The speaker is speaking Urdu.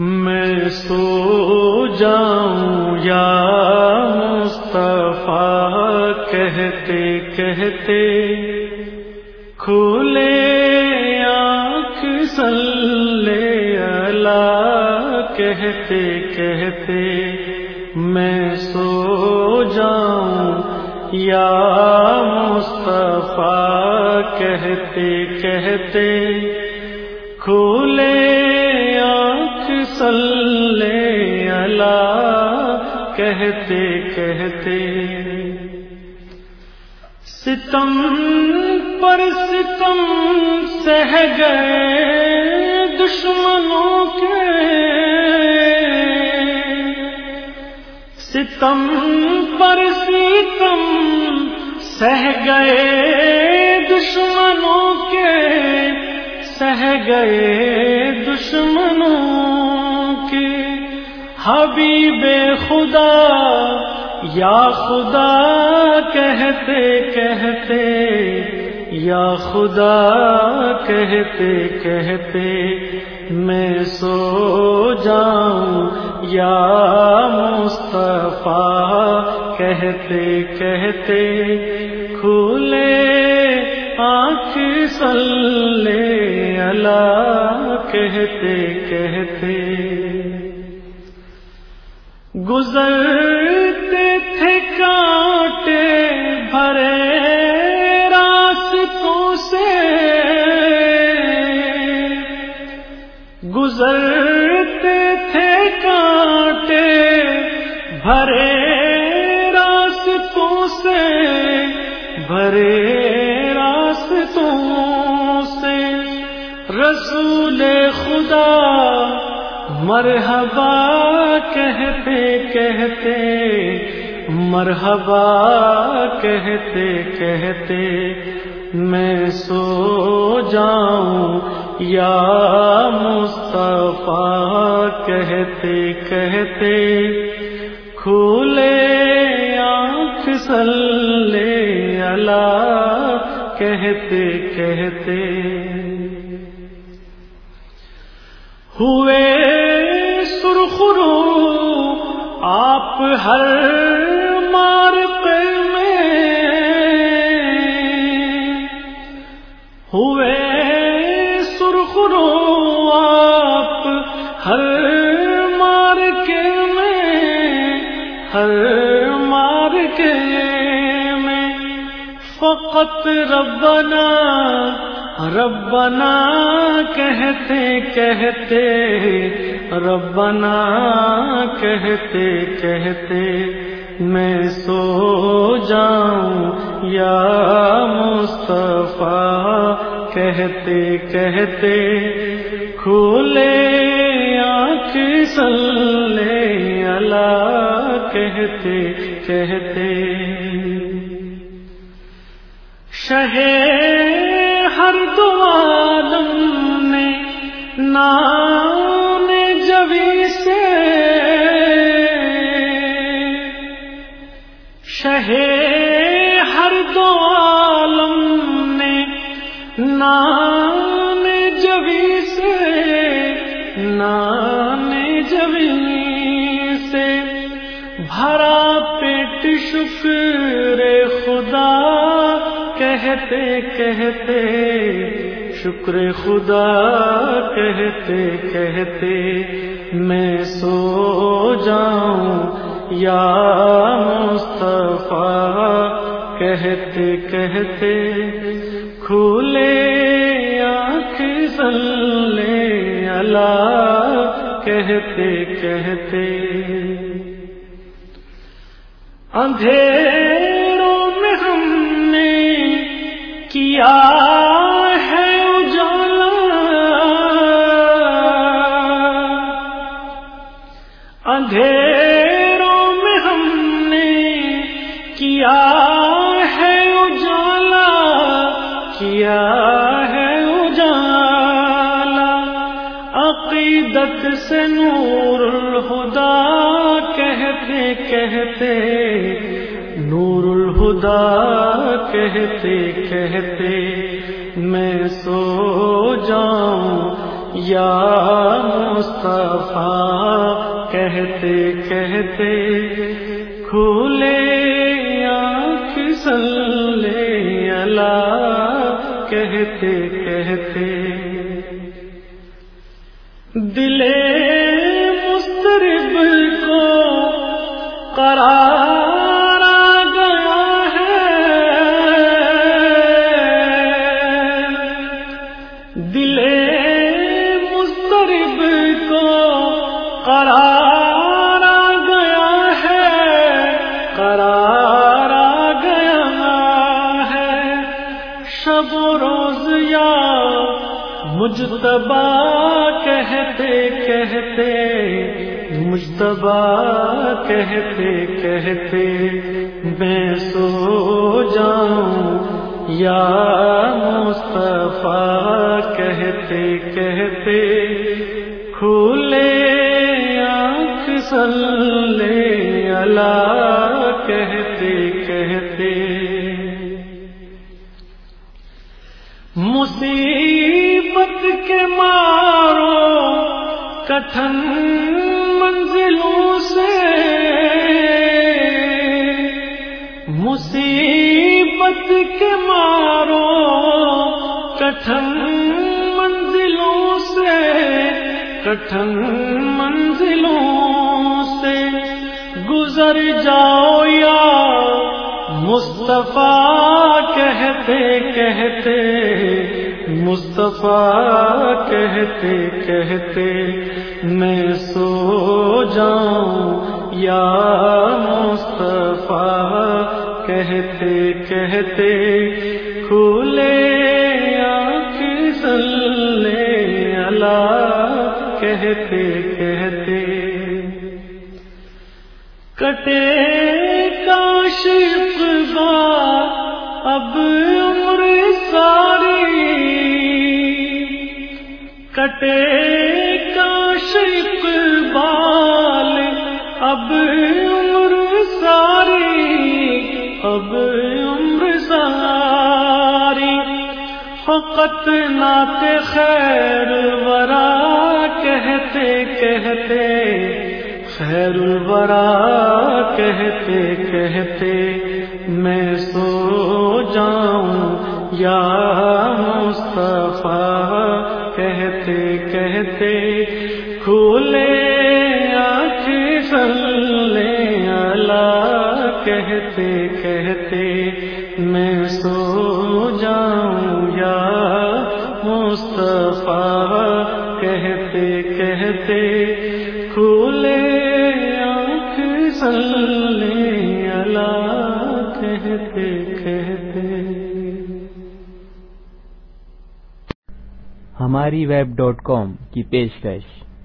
میں سو جاؤں یا مصطفیٰ کہتے کہتے کھولے آنکھ سلے اللہ کہتے کہتے میں سو جاؤں یا مصطفیٰ کہتے کہتے کھولے صلی اللہ کہتے کہتے ستم پر ستم سہ گئے دشمنوں کے ستم پر ستم سہ گئے دشمنوں کے سہ گئے حبیب خدا، یا خدا کہتے کہتے، یا خدا کہتے کہتے، میں سو جاؤں، یا مصطفیٰ کہتے کہتے کھولے آنکھ سلے اللہ کہتے کہتے۔ گزرتے تھے کانٹے بھرے راستوں سے۔ گزرتے تھے کانٹے بھرے راستوں سے۔ بھرے راستوں سے۔ رسول خدا مرحبا کہتے کہتے، مرحبا کہتے کہتے، میں سو جاؤں یا مصطفیٰ کہتے کہتے کھولے آنکھ سلے اللہ کہتے کہتے۔ ہوئے ہر مار میں ہوئے سرخرو آپ ہر مار کے میں، ہر مار کے میں، فقط ربنا ربنا کہتے کہتے ربنا کہتے کہتے میں سو جاؤں یا مصطفیٰ کہتے کہتے کھولے آنکھ سلے اللہ کہتے کہتے شہر ہر دو عالم نے نام جبی سے شہ ہر دو عالم نے نام جبی سے نام جبی سے بھرا پیٹ شکر خدا کہتے کہتے شکر خدا کہتے کہتے میں سو جاؤں یا مصطفیٰ کہتے کہتے کھولے آنکھ سلے اللہ کہتے کہتے اندھیروں کیا ہے اجالا۔ اندھیروں میں ہم نے کیا ہے اجالا، کیا ہے اجالا۔ عقیدت سے نور الہدا کہتے کہتے میں سو جاؤں یا مصطفیٰ کہتے کہتے کھولے آنکھ سلے اللہ کہتے کہتے دلے شب و روز یا مجتبا کہتے کہتے مجتبا کہتے کہتے، میں سو جاؤں یا مصطفیٰ کہتے کہتے مصیبت کے مارو کٹھن منزلوں سے۔ مصیبت کے مارو کٹھن منزلوں سے۔ کٹھن منزلوں سے گزر جاؤ یا مصطفیٰ کہتے کہتے، مصطفیٰ کہتے کہتے، میں سو جاؤں یا مصطفیٰ کہتے کہتے کھولے آنکھ سلے اللہ کہتے کہتے۔ کٹے اب عمر ساری کٹے کاش بال، اب عمر ساری، اب عمر ساری۔ فقط نات خیر ورا کہتے کہتے خیر الورا کہتے کہتے میں سو جاؤں یا مصطفیٰ کہتے کہتے کھولے آنکھ سلے اللہ کہتے کہتے میں سو جاؤں کہتے کہتے کھولے کہتے کہتے۔ ہماری ویب ڈاٹ کام کی پیشکش۔